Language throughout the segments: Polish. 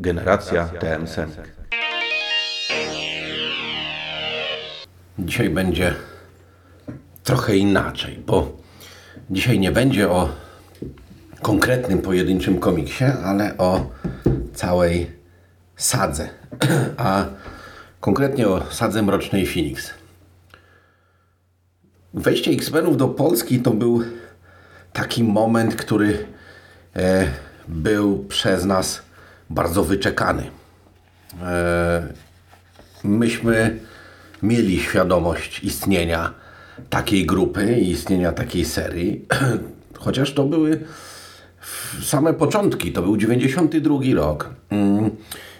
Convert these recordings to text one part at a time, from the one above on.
Generacja TM Senk. Dzisiaj będzie trochę inaczej, bo dzisiaj nie będzie o konkretnym pojedynczym komiksie, ale o całej sadze. A konkretnie o sadze Mrocznej Phoenix. Wejście X-Menów do Polski to był taki moment, który e, był przez nas bardzo wyczekany. E, myśmy mieli świadomość istnienia takiej grupy i istnienia takiej serii, chociaż to były same początki, to był 92 rok mm,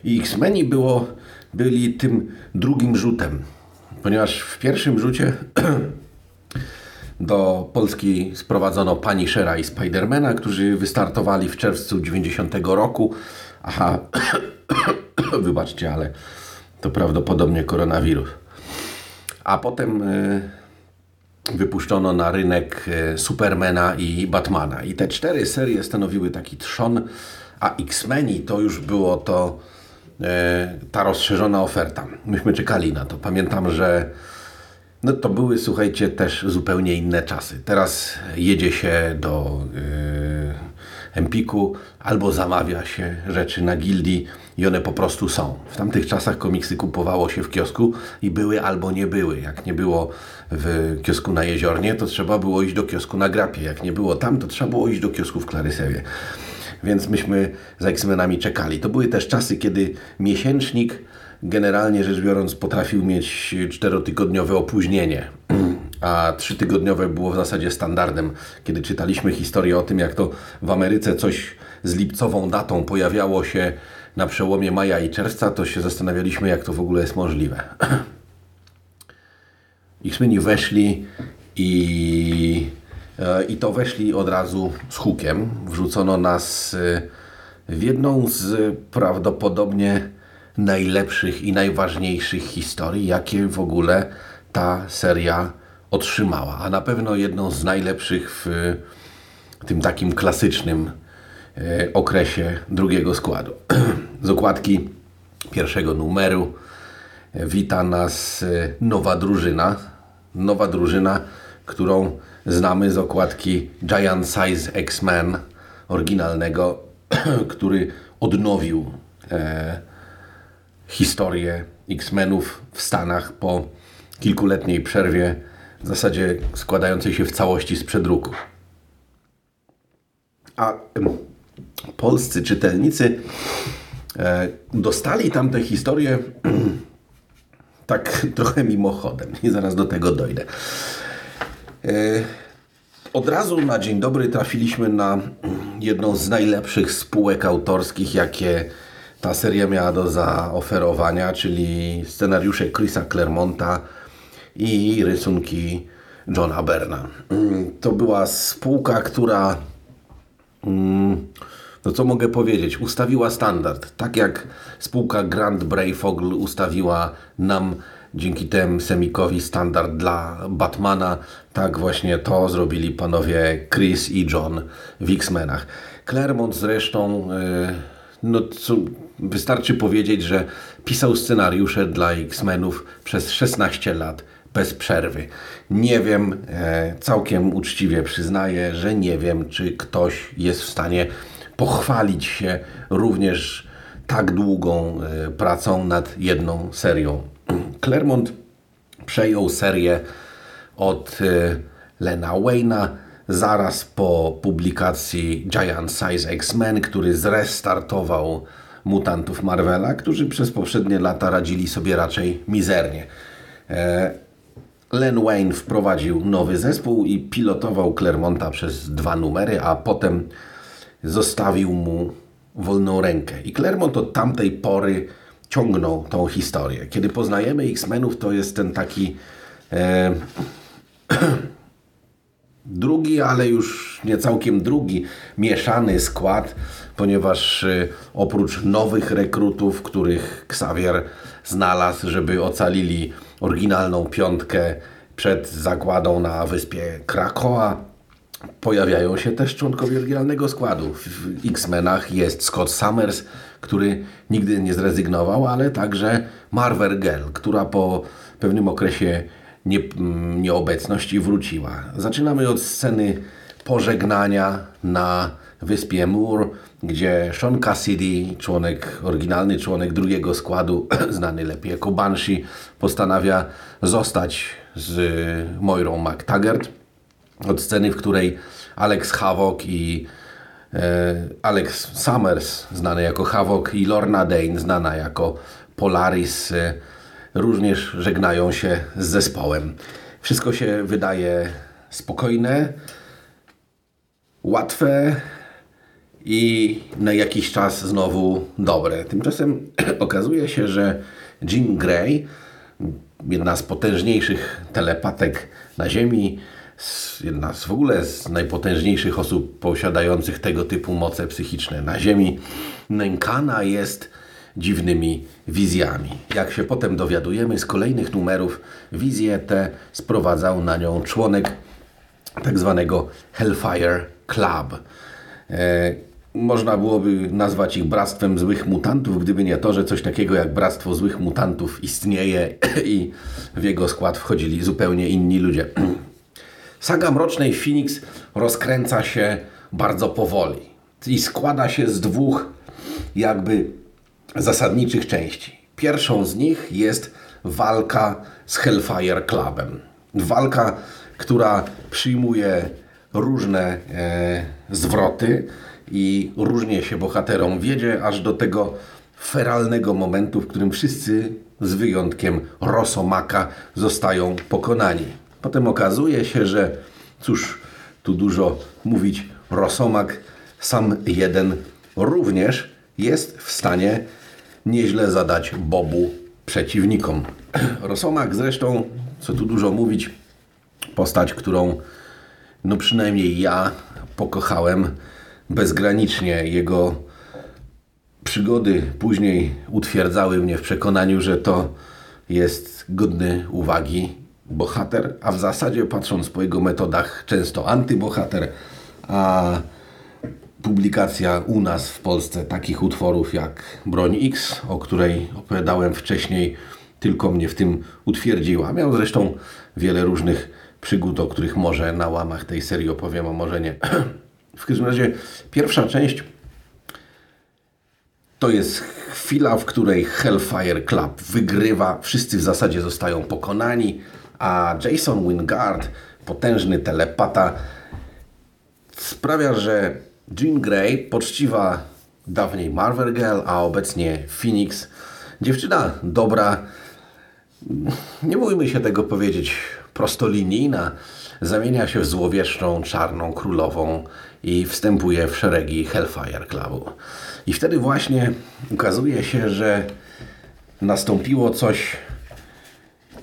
i X-Meni było, byli tym drugim rzutem, ponieważ w pierwszym rzucie do Polski sprowadzono Punishera i Spidermana, którzy wystartowali w czerwcu 90 roku. Aha, wybaczcie, ale to prawdopodobnie koronawirus. A potem y, wypuszczono na rynek y, Supermana i Batmana. I te cztery serie stanowiły taki trzon, a X-Meni to już było to y, ta rozszerzona oferta. Myśmy czekali na to. Pamiętam, że no to były, słuchajcie, też zupełnie inne czasy. Teraz jedzie się do Empiku albo zamawia się rzeczy na gildii i one po prostu są. W tamtych czasach komiksy kupowało się w kiosku i były albo nie były. Jak nie było w kiosku na Jeziornie, to trzeba było iść do kiosku na Grapie. Jak nie było tam, to trzeba było iść do kiosku w Klarysewie. Więc myśmy za X-Menami czekali. To były też czasy, kiedy miesięcznik generalnie rzecz biorąc potrafił mieć czterotygodniowe opóźnienie, a trzytygodniowe było w zasadzie standardem. Kiedy czytaliśmy historię o tym, jak to w Ameryce coś z lipcową datą pojawiało się na przełomie maja i czerwca, to się zastanawialiśmy, jak to w ogóle jest możliwe. X-Meni weszli i, e, i to weszli od razu z hukiem. Wrzucono nas e, w jedną z prawdopodobnie najlepszych i najważniejszych historii, jakie w ogóle ta seria otrzymała. A na pewno jedną z najlepszych w tym takim klasycznym e, okresie drugiego składu. Z okładki pierwszego numeru wita nas e, nowa drużyna. Nowa drużyna, którą znamy z okładki Giant Size X-Men oryginalnego, który odnowił e, historię X-Menów w Stanach po kilkuletniej przerwie, w zasadzie składającej się w całości z przedruku. A polscy czytelnicy e, dostali tamte historie tak trochę mimochodem i zaraz do tego dojdę. E, od razu na dzień dobry trafiliśmy na jedną z najlepszych spółek autorskich, jakie ta seria miała do zaoferowania, czyli scenariusze Chrisa Clermonta i rysunki Johna Berna. Mm, to była spółka, która mm, no co mogę powiedzieć, ustawiła standard. Tak jak spółka Grand Brayfogl ustawiła nam dzięki temu semikowi standard dla Batmana, tak właśnie to zrobili panowie Chris i John w X-Menach. Claremont zresztą, e, no co, Wystarczy powiedzieć, że pisał scenariusze dla X-Menów przez 16 lat bez przerwy. Nie wiem, e, całkiem uczciwie przyznaję, że nie wiem, czy ktoś jest w stanie pochwalić się również tak długą e, pracą nad jedną serią. Claremont przejął serię od e, Lena Wayna zaraz po publikacji Giant Size X-Men, który zrestartował mutantów Marvela, którzy przez poprzednie lata radzili sobie raczej mizernie. E, Len Wayne wprowadził nowy zespół i pilotował Clermonta przez dwa numery, a potem zostawił mu wolną rękę. I Clermont od tamtej pory ciągnął tą historię. Kiedy poznajemy X-Menów, to jest ten taki e, drugi, ale już nie całkiem drugi, mieszany skład, ponieważ y, oprócz nowych rekrutów, których Xavier znalazł, żeby ocalili oryginalną piątkę przed zagładą na wyspie Krakoa, pojawiają się też członkowie oryginalnego składu. W X-Menach jest Scott Summers, który nigdy nie zrezygnował, ale także Marvel Girl, która po pewnym okresie nie, mm, nieobecności wróciła. Zaczynamy od sceny pożegnania na wyspie Moore, gdzie Sean Cassidy, członek, oryginalny członek drugiego składu, znany lepiej jako Banshee, postanawia zostać z Moirą McTaggart. Od sceny, w której Alex Havok i e, Alex Summers, znany jako Havok, i Lorna Dane, znana jako Polaris, e, również żegnają się z zespołem. Wszystko się wydaje spokojne, łatwe i na jakiś czas znowu dobre. Tymczasem okazuje się, że Jean Grey, jedna z potężniejszych telepatek na Ziemi, jedna z w ogóle z najpotężniejszych osób posiadających tego typu moce psychiczne na Ziemi, nękana jest dziwnymi wizjami. Jak się potem dowiadujemy z kolejnych numerów, wizje te sprowadzał na nią członek tak zwanego Hellfire Club. Można byłoby nazwać ich bractwem złych mutantów, gdyby nie to, że coś takiego jak bractwo złych mutantów istnieje i w jego skład wchodzili zupełnie inni ludzie. Saga Mrocznej Phoenix rozkręca się bardzo powoli i składa się z dwóch jakby zasadniczych części. Pierwszą z nich jest walka z Hellfire Clubem. Walka, która przyjmuje różne e, zwroty i różnie się bohaterom wiedzie, aż do tego feralnego momentu, w którym wszyscy, z wyjątkiem Rosomaka, zostają pokonani. Potem okazuje się, że cóż, tu dużo mówić, Rosomak sam jeden również jest w stanie nieźle zadać bobu przeciwnikom. Rosomak zresztą, co tu dużo mówić, postać, którą no przynajmniej ja pokochałem bezgranicznie. Jego przygody później utwierdzały mnie w przekonaniu, że to jest godny uwagi bohater, a w zasadzie patrząc po jego metodach często antybohater, a publikacja u nas w Polsce takich utworów jak Broń X, o której opowiadałem wcześniej, tylko mnie w tym utwierdziła. Miał zresztą wiele różnych przygód, o których może na łamach tej serii opowiem, a może nie. w każdym razie pierwsza część to jest chwila, w której Hellfire Club wygrywa, wszyscy w zasadzie zostają pokonani, a Jason Wingard, potężny telepata, sprawia, że Jean Grey, poczciwa dawniej Marvel Girl, a obecnie Phoenix, dziewczyna dobra, nie bójmy się tego powiedzieć, prostolinijna, zamienia się w złowieszczą, czarną królową i wstępuje w szeregi Hellfire Clubu. I wtedy właśnie ukazuje się, że nastąpiło coś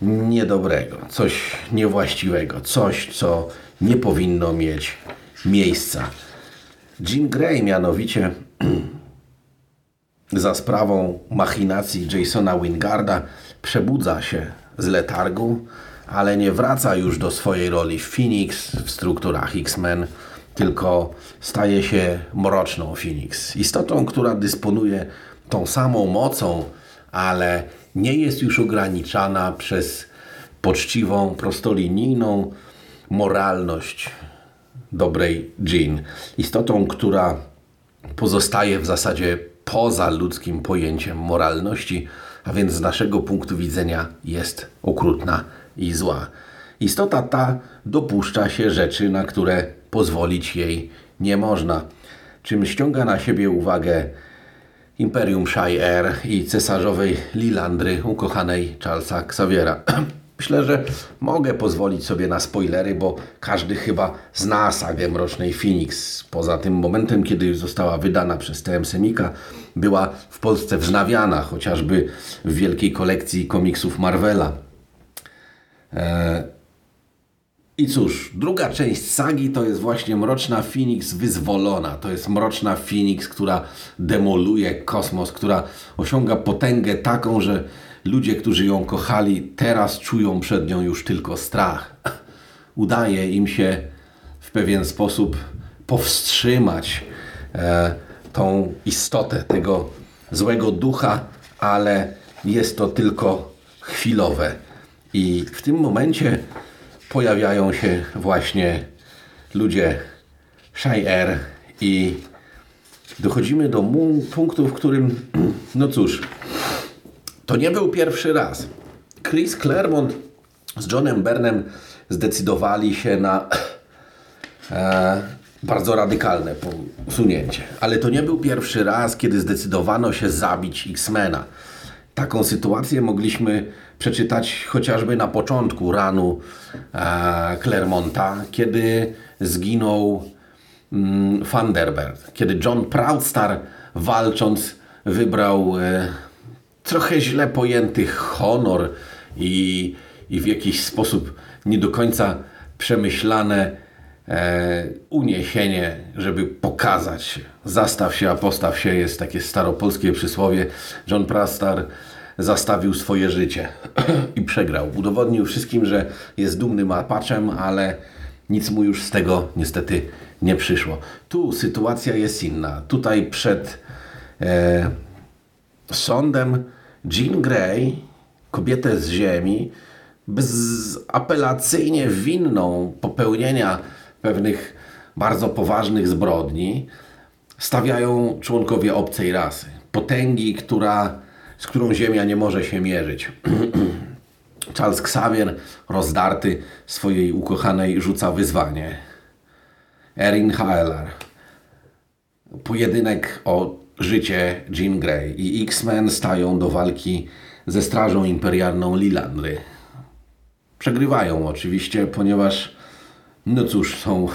niedobrego, coś niewłaściwego, coś, co nie powinno mieć miejsca. Jean Grey mianowicie za sprawą machinacji Jasona Wingarda przebudza się z letargu, ale nie wraca już do swojej roli Phoenix w strukturach X-Men, tylko staje się mroczną Phoenix. Istotą, która dysponuje tą samą mocą, ale nie jest już ograniczana przez poczciwą, prostolinijną moralność dobrej Jean. Istotą, która pozostaje w zasadzie poza ludzkim pojęciem moralności, a więc z naszego punktu widzenia jest okrutna i zła. Istota ta dopuszcza się rzeczy, na które pozwolić jej nie można, czym ściąga na siebie uwagę Imperium Shire i cesarzowej Lilandry, ukochanej Charlesa Xaviera. Myślę, że mogę pozwolić sobie na spoilery, bo każdy chyba zna sagę Mrocznej Phoenix. Poza tym momentem, kiedy została wydana przez TM Semika, była w Polsce wznawiana, chociażby w wielkiej kolekcji komiksów Marvela. E, I cóż, druga część sagi to jest właśnie Mroczna Phoenix wyzwolona. To jest Mroczna Phoenix, która demoluje kosmos, która osiąga potęgę taką, że ludzie, którzy ją kochali, teraz czują przed nią już tylko strach. Udaje im się w pewien sposób powstrzymać e, tą istotę tego złego ducha, ale jest to tylko chwilowe. I w tym momencie pojawiają się właśnie ludzie Shire i dochodzimy do punktu, w którym, no cóż, to nie był pierwszy raz. Chris Claremont z Johnem Bernem zdecydowali się na e, bardzo radykalne posunięcie. Ale to nie był pierwszy raz, kiedy zdecydowano się zabić X-Mena. Taką sytuację mogliśmy przeczytać chociażby na początku ranu e, Clermonta, kiedy zginął mm, Thunderbird, kiedy John Proudstar walcząc wybrał e, trochę źle pojęty honor i, i w jakiś sposób nie do końca przemyślane e, uniesienie, żeby pokazać. Zastaw się, a postaw się jest takie staropolskie przysłowie. John Prastar zastawił swoje życie i przegrał. Udowodnił wszystkim, że jest dumnym apaczem, ale nic mu już z tego niestety nie przyszło. Tu sytuacja jest inna. Tutaj przed e, sądem Jean Grey, kobietę z ziemi, bezapelacyjnie winną popełnienia pewnych bardzo poważnych zbrodni, stawiają członkowie obcej rasy. Potęgi, która, z którą Ziemia nie może się mierzyć. Charles Xavier, rozdarty swojej ukochanej, rzuca wyzwanie. Erin Haelar. Pojedynek o życie Jean Grey i X-Men stają do walki ze Strażą Imperialną Lilandry. Przegrywają oczywiście, ponieważ no cóż, są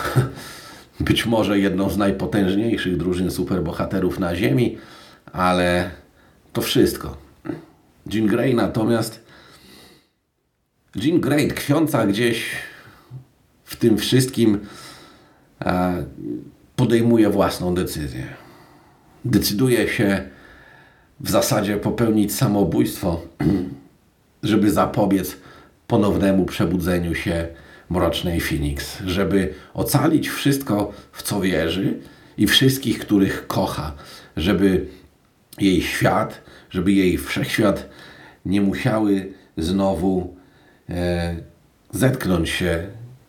być może jedną z najpotężniejszych drużyn superbohaterów na Ziemi, ale to wszystko. Jean Grey natomiast Jean Grey tkwiąca gdzieś w tym wszystkim e, podejmuje własną decyzję. Decyduje się w zasadzie popełnić samobójstwo, żeby zapobiec ponownemu przebudzeniu się mrocznej Phoenix, żeby ocalić wszystko, w co wierzy i wszystkich, których kocha, żeby jej świat, żeby jej wszechświat nie musiały znowu e, zetknąć się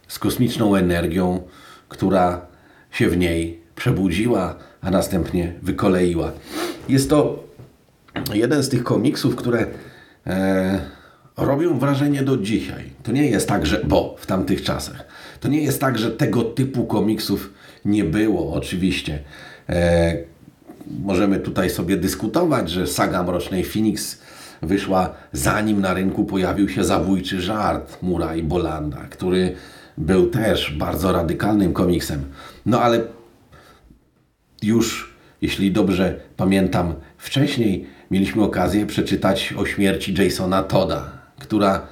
z kosmiczną energią, która się w niej przebudziła, a następnie wykoleiła. Jest to jeden z tych komiksów, które e, robią wrażenie do dzisiaj. To nie jest tak, że bo w tamtych czasach. To nie jest tak, że tego typu komiksów nie było, oczywiście. E, możemy tutaj sobie dyskutować, że saga Mrocznej Phoenix wyszła zanim na rynku pojawił się zabójczy żart Mura i Bolanda, który był też bardzo radykalnym komiksem. No ale już, jeśli dobrze pamiętam, wcześniej mieliśmy okazję przeczytać o śmierci Jasona Toda, która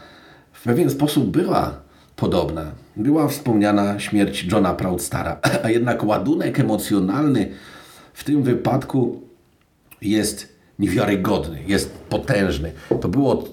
w pewien sposób była podobna. Była wspomniana śmierć Johna Proudstara, a jednak ładunek emocjonalny w tym wypadku jest niewiarygodny, jest potężny. To było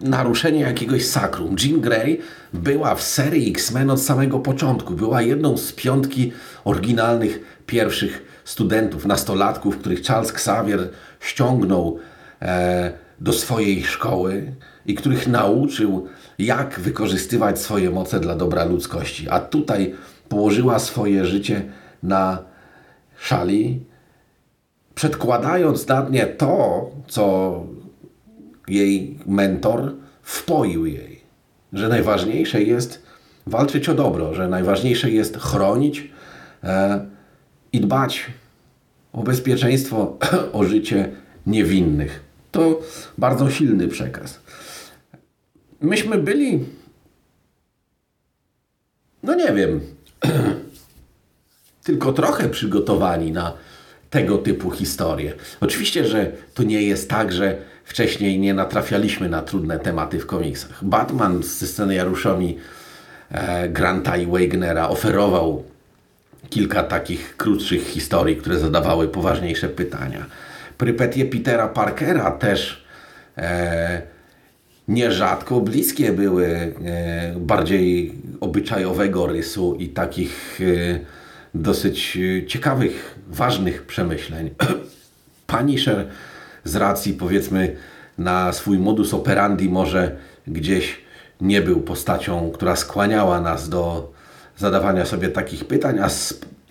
naruszenie jakiegoś sakrum. Jean Grey była w serii X-Men od samego początku. Była jedną z piątki oryginalnych pierwszych studentów, nastolatków, których Charles Xavier ściągnął e, do swojej szkoły i których nauczył, jak wykorzystywać swoje moce dla dobra ludzkości. A tutaj położyła swoje życie na szali, przedkładając na nie to, co jej mentor wpoił jej. Że najważniejsze jest walczyć o dobro, że najważniejsze jest chronić e, i dbać o bezpieczeństwo, o życie niewinnych. To bardzo silny przekaz. Myśmy byli, no nie wiem, tylko trochę przygotowani na tego typu historie. Oczywiście, że to nie jest tak, że wcześniej nie natrafialiśmy na trudne tematy w komiksach. Batman ze scenariuszami e, Granta i Wagnera oferował kilka takich krótszych historii, które zadawały poważniejsze pytania. Prypetie Petera Parkera też e, nierzadko bliskie były e, bardziej obyczajowego rysu i takich e, dosyć ciekawych, ważnych przemyśleń. Punisher z racji powiedzmy na swój modus operandi może gdzieś nie był postacią, która skłaniała nas do zadawania sobie takich pytań, a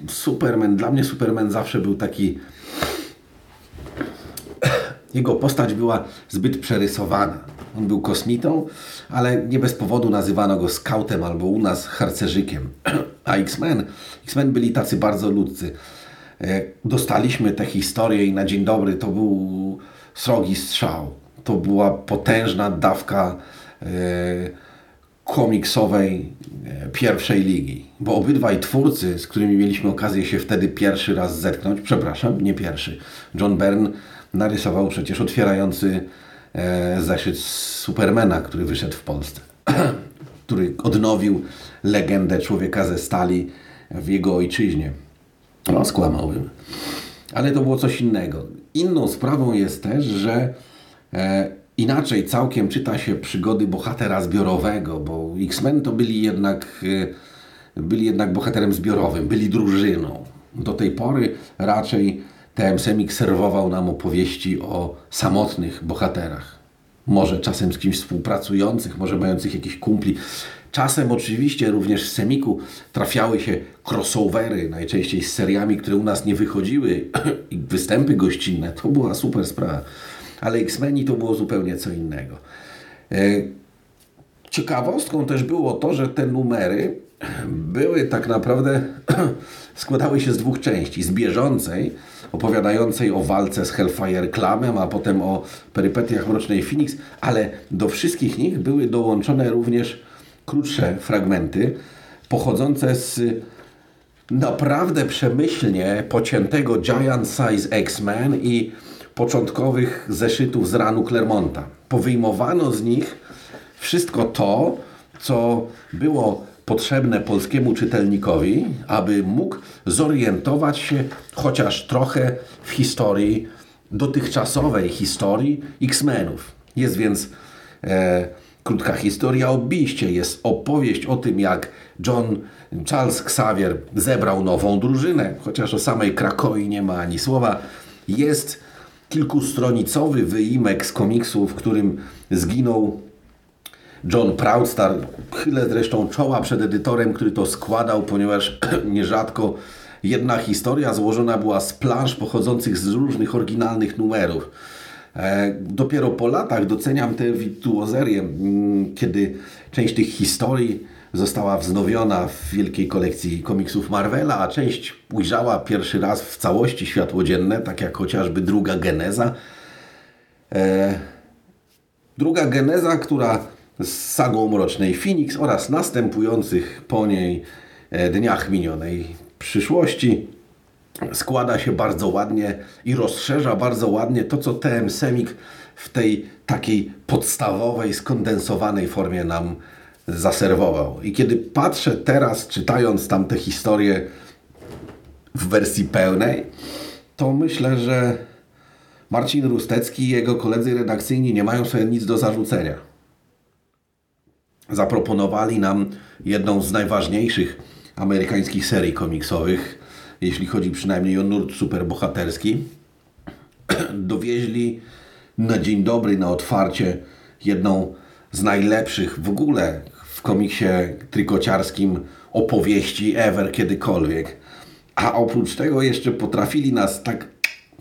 Superman, dla mnie Superman zawsze był taki jego postać była zbyt przerysowana. On był kosmitą, ale nie bez powodu nazywano go skautem albo u nas harcerzykiem. A X-Men, X-Men byli tacy bardzo ludcy. E, dostaliśmy tę historię i na dzień dobry to był srogi strzał. To była potężna dawka e, komiksowej e, pierwszej ligi. Bo obydwaj twórcy, z którymi mieliśmy okazję się wtedy pierwszy raz zetknąć, przepraszam, nie pierwszy, John Byrne narysował przecież otwierający e, zeszyt Supermana, który wyszedł w Polsce, który odnowił legendę człowieka ze stali w jego ojczyźnie. No, skłamałbym. Ale to było coś innego. Inną sprawą jest też, że e, inaczej całkiem czyta się przygody bohatera zbiorowego, bo X-Men to byli jednak, e, byli jednak bohaterem zbiorowym, byli drużyną. Do tej pory raczej TM Semik serwował nam opowieści o samotnych bohaterach. Może czasem z kimś współpracujących, może mających jakiś kumpli. Czasem oczywiście również w Semiku trafiały się crossovery, najczęściej z seriami, które u nas nie wychodziły i występy gościnne. To była super sprawa. Ale X-Meni to było zupełnie co innego. E, ciekawostką też było to, że te numery były tak naprawdę składały się z dwóch części. Z bieżącej, opowiadającej o walce z Hellfire Clamem, a potem o perypetiach Mrocznej Phoenix, ale do wszystkich nich były dołączone również krótsze fragmenty pochodzące z naprawdę przemyślnie pociętego Giant Size X-Men i początkowych zeszytów z ranu Clermonta. Powyjmowano z nich wszystko to, co było potrzebne polskiemu czytelnikowi, aby mógł zorientować się chociaż trochę w historii, dotychczasowej historii X-Menów. Jest więc e, krótka historia o Biście, jest opowieść o tym, jak John Charles Xavier zebrał nową drużynę, chociaż o samej Krakoi nie ma ani słowa. Jest kilkustronicowy wyimek z komiksu, w którym zginął John Proudstar. Chylę zresztą czoła przed edytorem, który to składał, ponieważ nierzadko jedna historia złożona była z plansz pochodzących z różnych oryginalnych numerów. E, dopiero po latach doceniam tę wirtuozerię, mm, kiedy część tych historii została wznowiona w wielkiej kolekcji komiksów Marvela, a część ujrzała pierwszy raz w całości światło dzienne, tak jak chociażby druga geneza. E, druga geneza, która z sagą Mrocznej Phoenix oraz następujących po niej e, dniach minionej przyszłości składa się bardzo ładnie i rozszerza bardzo ładnie to, co TM Semik w tej takiej podstawowej, skondensowanej formie nam zaserwował. I kiedy patrzę teraz, czytając tamte historie w wersji pełnej, to myślę, że Marcin Rustecki i jego koledzy redakcyjni nie mają sobie nic do zarzucenia zaproponowali nam jedną z najważniejszych amerykańskich serii komiksowych, jeśli chodzi przynajmniej o nurt superbohaterski. Dowieźli na dzień dobry, na otwarcie jedną z najlepszych w ogóle w komiksie trykociarskim opowieści ever kiedykolwiek. A oprócz tego jeszcze potrafili nas tak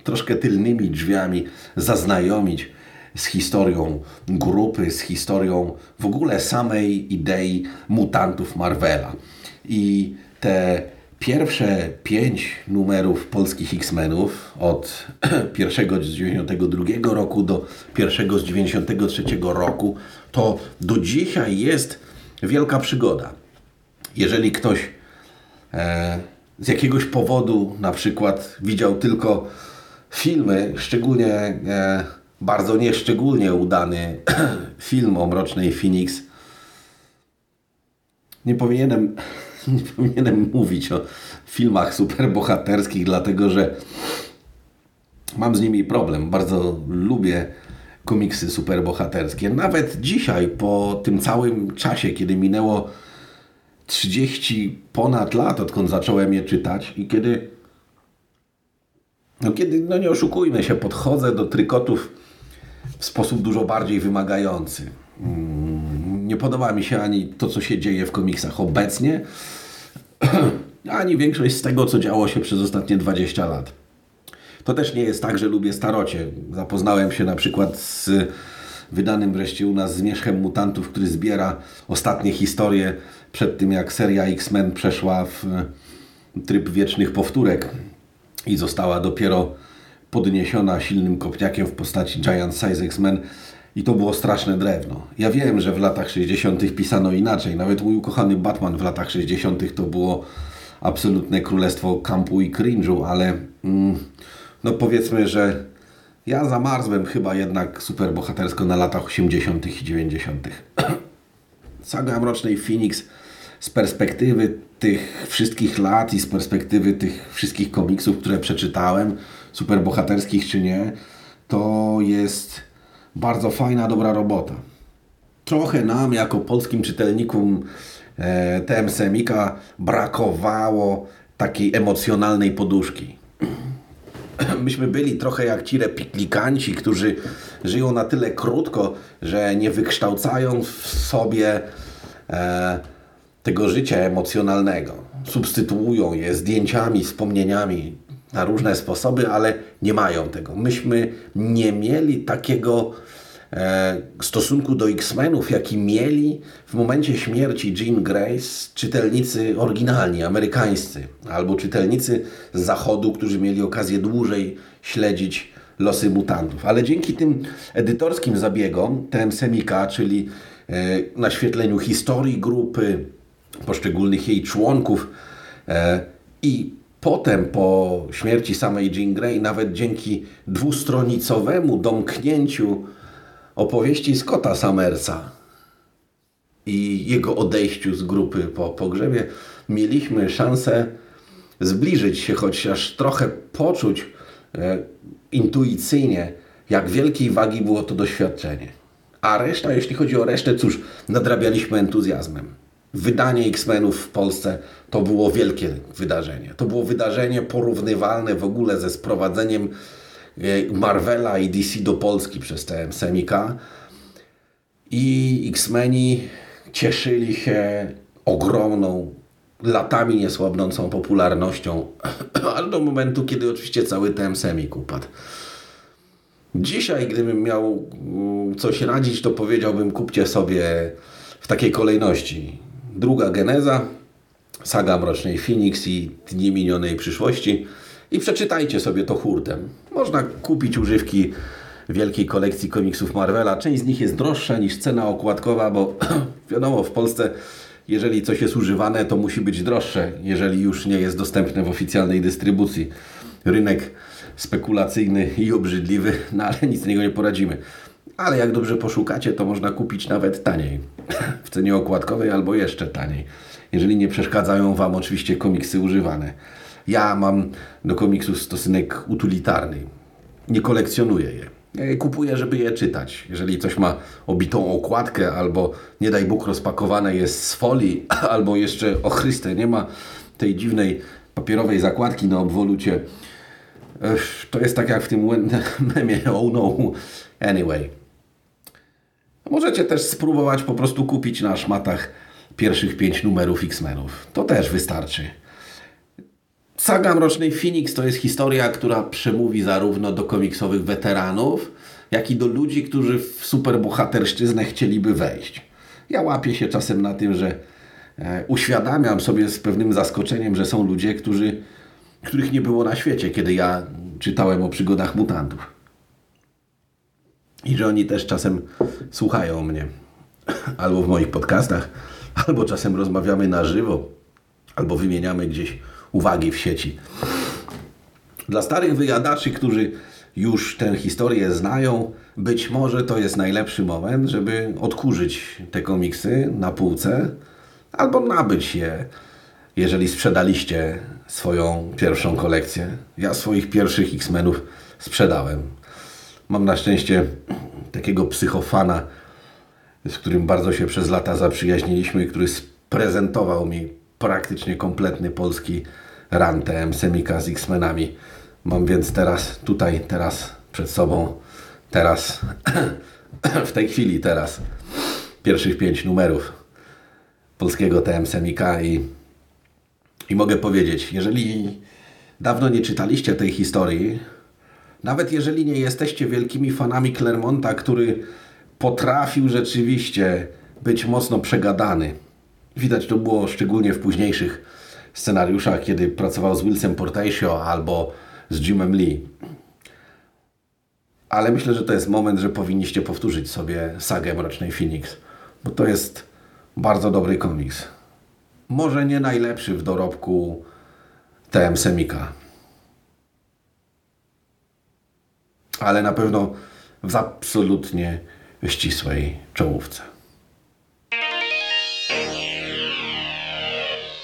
troszkę tylnymi drzwiami zaznajomić z historią grupy, z historią w ogóle samej idei mutantów Marvela. I te pierwsze pięć numerów polskich X-Menów od pierwszego z 92 roku do pierwszego z 93 roku to do dzisiaj jest wielka przygoda. Jeżeli ktoś e, z jakiegoś powodu na przykład widział tylko filmy, szczególnie e, bardzo nieszczególnie udany film o Mrocznej Phoenix. Nie powinienem, nie powinienem mówić o filmach superbohaterskich, dlatego że mam z nimi problem. Bardzo lubię komiksy superbohaterskie. Nawet dzisiaj, po tym całym czasie, kiedy minęło 30 ponad lat, odkąd zacząłem je czytać i kiedy, no kiedy, no nie oszukujmy się, podchodzę do trykotów w sposób dużo bardziej wymagający. Mm, nie podoba mi się ani to, co się dzieje w komiksach obecnie, ani większość z tego, co działo się przez ostatnie 20 lat. To też nie jest tak, że lubię starocie. Zapoznałem się na przykład z wydanym wreszcie u nas Zmierzchem Mutantów, który zbiera ostatnie historie przed tym, jak seria X-Men przeszła w tryb wiecznych powtórek i została dopiero podniesiona silnym kopniakiem w postaci Giant Size X-Men i to było straszne drewno. Ja wiem, że w latach 60. pisano inaczej. Nawet mój ukochany Batman w latach 60. to było absolutne królestwo kampu i cringe'u, ale mm, no powiedzmy, że ja zamarzłem chyba jednak superbohatersko na latach 80. i 90. Saga Mrocznej Phoenix z perspektywy tych wszystkich lat i z perspektywy tych wszystkich komiksów, które przeczytałem, superbohaterskich czy nie, to jest bardzo fajna, dobra robota. Trochę nam, jako polskim czytelnikom e, TM Semika, brakowało takiej emocjonalnej poduszki. Myśmy byli trochę jak ci replikanci, którzy żyją na tyle krótko, że nie wykształcają w sobie e, tego życia emocjonalnego. Substytuują je zdjęciami, wspomnieniami na różne sposoby, ale nie mają tego. Myśmy nie mieli takiego stosunku do X-Menów, jaki mieli w momencie śmierci Jean Grace czytelnicy oryginalni, amerykańscy, albo czytelnicy z zachodu, którzy mieli okazję dłużej śledzić losy mutantów. Ale dzięki tym edytorskim zabiegom, TM Semika, czyli e, naświetleniu historii grupy, poszczególnych jej członków e, i potem po śmierci samej Jean Grey, nawet dzięki dwustronicowemu domknięciu opowieści Scotta Summersa i jego odejściu z grupy po pogrzebie, mieliśmy szansę zbliżyć się, chociaż trochę poczuć e, intuicyjnie, jak wielkiej wagi było to doświadczenie. A reszta, jeśli chodzi o resztę, cóż, nadrabialiśmy entuzjazmem. Wydanie X-Menów w Polsce to było wielkie wydarzenie. To było wydarzenie porównywalne w ogóle ze sprowadzeniem Marvela i DC do Polski przez TM Semika. I X-Meni cieszyli się ogromną, latami niesłabnącą popularnością, aż do momentu, kiedy oczywiście cały TM Semik upadł. Dzisiaj, gdybym miał mm, coś radzić, to powiedziałbym kupcie sobie w takiej kolejności. Druga geneza, saga Mrocznej Phoenix i Dni Minionej Przyszłości i przeczytajcie sobie to hurtem. Można kupić używki wielkiej kolekcji komiksów Marvela. Część z nich jest droższa niż cena okładkowa, bo wiadomo, w Polsce jeżeli coś jest używane, to musi być droższe, jeżeli już nie jest dostępne w oficjalnej dystrybucji. Rynek spekulacyjny i obrzydliwy, no ale nic z niego nie poradzimy. Ale jak dobrze poszukacie, to można kupić nawet taniej. W cenie okładkowej albo jeszcze taniej. Jeżeli nie przeszkadzają Wam oczywiście komiksy używane. Ja mam do komiksów stosunek utylitarny. Nie kolekcjonuję je. Kupuję, żeby je czytać. Jeżeli coś ma obitą okładkę, albo nie daj Bóg rozpakowane jest z folii, albo jeszcze o Chryste, nie ma tej dziwnej papierowej zakładki na obwolucie, to jest tak jak w tym memie Oh no, anyway. Możecie też spróbować po prostu kupić na szmatach pierwszych pięć numerów X-Menów. To też wystarczy. Saga Mrocznej Phoenix to jest historia, która przemówi zarówno do komiksowych weteranów, jak i do ludzi, którzy w superbohaterszczyznę chcieliby wejść. Ja łapię się czasem na tym, że e, uświadamiam sobie z pewnym zaskoczeniem, że są ludzie, którzy, których nie było na świecie, kiedy ja czytałem o przygodach mutantów. I że oni też czasem słuchają mnie. Albo w moich podcastach, albo czasem rozmawiamy na żywo, albo wymieniamy gdzieś uwagi w sieci. Dla starych wyjadaczy, którzy już tę historię znają, być może to jest najlepszy moment, żeby odkurzyć te komiksy na półce albo nabyć je, jeżeli sprzedaliście swoją pierwszą kolekcję. Ja swoich pierwszych X-Menów sprzedałem. Mam na szczęście, tak takiego psychofana, z którym bardzo się przez lata zaprzyjaźniliśmy który sprezentował mi praktycznie kompletny polski run TM Semika z X-Menami. Mam więc teraz tutaj, teraz przed sobą, teraz, w tej chwili teraz, pierwszych pięć numerów polskiego TM Semika i, i mogę powiedzieć, jeżeli dawno nie czytaliście tej historii, nawet jeżeli nie jesteście wielkimi fanami Clermonta, który potrafił rzeczywiście być mocno przegadany. Widać to było szczególnie w późniejszych scenariuszach, kiedy pracował z Wilsem Portacio albo z Jimem Lee. Ale myślę, że to jest moment, że powinniście powtórzyć sobie sagę Mrocznej Phoenix, bo to jest bardzo dobry komiks. Może nie najlepszy w dorobku TM Semika. Ale na pewno w absolutnie ścisłej czołówce.